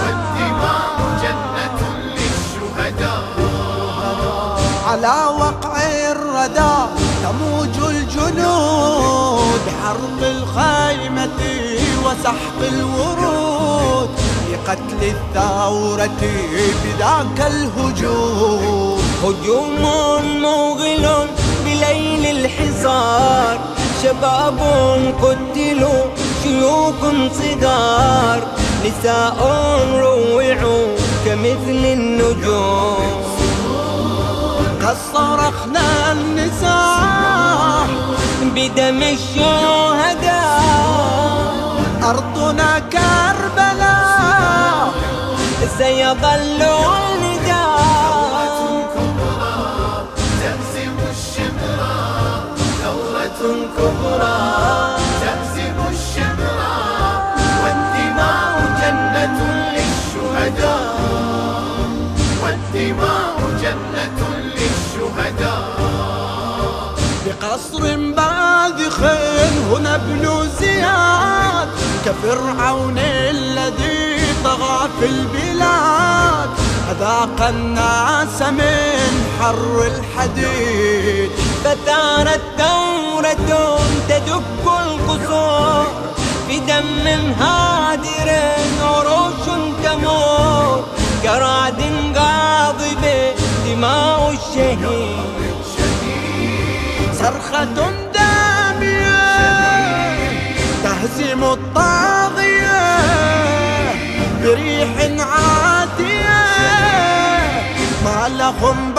والدماء جنة للشهداء على وقع الردى تموج الجنود حرب الخيمة وسحق الورود لقتل الثورة بذاك الهجوم. هجوم مغل بليل الحصار شباب قتلوا شيوخ صغار نساء روعوا كمثل النجوم. قد صرخنا النساء بدم الشهداء. أرضنا كربلاء سيظل النداء. تهزم الشمراء ثورة كبرى. بقصر باذخ هنا زياد كفرعون الذي طغى في البلاد. أذاق الناس من حر الحديد. فثارت ثورة تدك القصور. بدم هادر عروش تمور. كرعد غاضب دماء الشهيد. صرخة دامية تهزم الطاغية بريح عاتية. ما لهم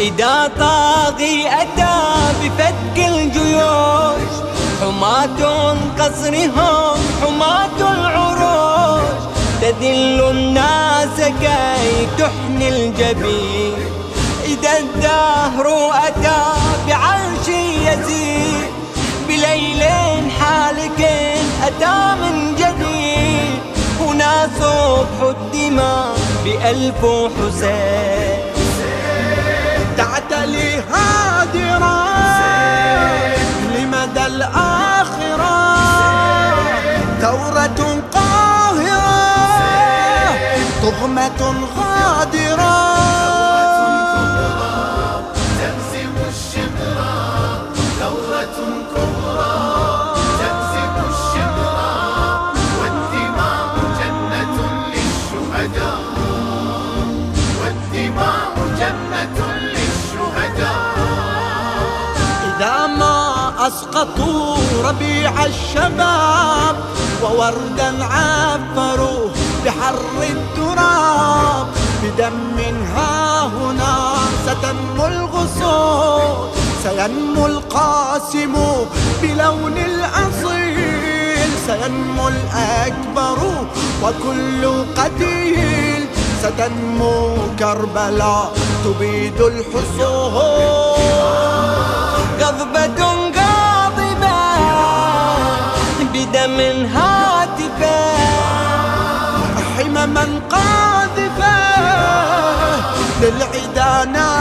إذا طاغي أتى بفك الجيوش حماة قصرهم حماة العروش. تذل الناس كي تحني الجبين. إذا الدهر أتى بعرش يزيد بليل حالك أتى من جديد. هنا صبح الدماء بألف حسين. تعتلي هادرة لمدى الآخرة. ثورة قاهرة. تغمة غادرة أسقطوا ربيع الشباب ووردا عفروا بحر التراب بدم ها هنا ستنمو الغصون سينمو القاسم بلون الأصيل سينمو الأكبر وكل قتيل ستنمو كربلاء تبيد الحصون. بدم هاتفة حمما قاذفة. للعدا